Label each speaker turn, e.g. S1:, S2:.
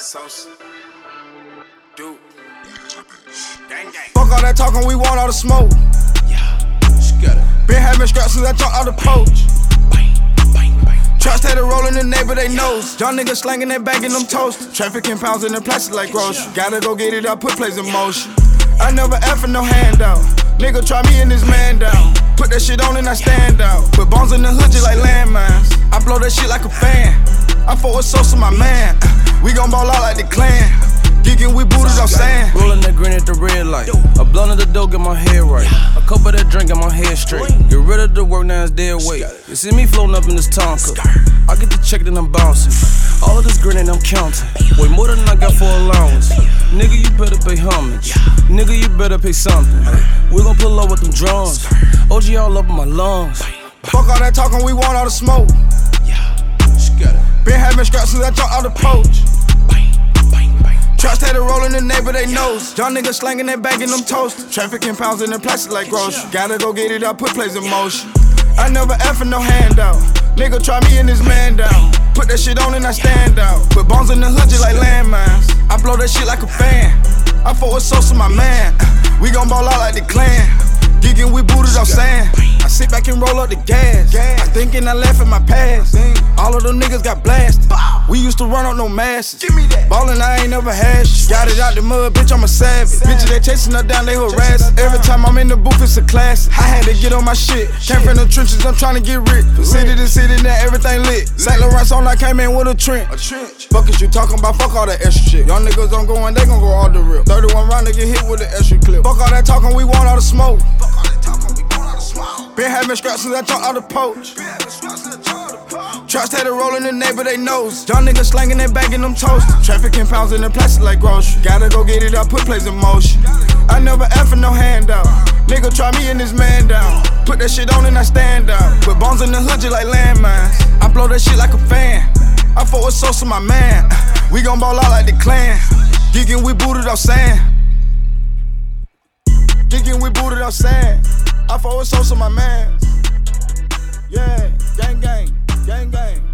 S1: Sosa. Dude. Gang gang.
S2: Fuck all that talking, we want all the smoke.
S1: Yeah.
S2: Been having scraps since I dropped out the poach.
S1: Bang. Bang. Bang.
S2: Trust had a roll in the neighbor, they knows. Young niggas slanging that bag in them toast. Trafficking pounds in the plastic like grocery. Gotta go get it up, put plays in motion. I never effing no handout. Nigga try me and this man down. Put that shit on and I stand out. Put bones in the hood just like landmines. I blow that shit like a fan. I fought with Sosa, my man. We gon' ball out like the clan. Geeking, we booted off sand.
S3: Rolling that green at the red light. A blunt of the dough, get my head right. A cup of that drink, get my head straight. Get rid of the work, now it's dead weight. You see me floating up in this Tonka. I get the check, then I'm bouncing. All of this grinning, I'm counting. Way more than I got for allowance. Nigga, you better pay homage. Nigga, you better pay something. We gon' pull up with them drums. OG all up in my lungs.
S2: Fuck all that talking, we want all the smoke.
S1: Yeah. Scatter.
S2: Been having scraps since I dropped out the poach. Trust had a roll in the neighbor, they knows. Young niggas slanging that bag in them toast. Trafficking pounds in the plastic like grocery. Gotta go get it I put plays in motion. I never effing no handout. Nigga try me and this man down. Put that shit on and I stand out. Put bones in the hood just like landmines. I blow that shit like a fan. I fought with Sosa, my man. We gon' ball out like the clan. Geeking, we booted off sand. Sit back and roll up the gas. I thinking I left in my past. All of them niggas got blasted. We used to run up no masses. Ballin', I ain't never had shit. Got it out the mud, bitch, I'm a savage. Bitches, they chasing her down, they harass. Every time I'm in the booth, it's a class. I had to get on my shit. Came from the trenches, I'm trying to get rich. City to city, now everything lit. St. Laurent on, I came in with a trench. A trench. Fuck is you talking about? Fuck all that extra shit. Young niggas don't go in, they gon' go all the real. 31 round to get hit with an extra clip. Fuck all that talking, we want all the smoke. Having scraps since I dropped out the poach. Trust had a roll in the neighbor, they knows. Young niggas slanging that bag in them toast. Trafficking pounds in the plastic like grocery. Gotta go get it up, put plays in motion. I never effing no handout. Nigga try me and this man down. Put that shit on and I stand out. Put bones in the hood just like landmines. I blow that shit like a fan. I fought with Sosa, my man. We gon' ball out like the clan. Geeking, we booted off sand. Geeking, we booted off sand. I forward social my man. Yeah, gang gang, gang gang.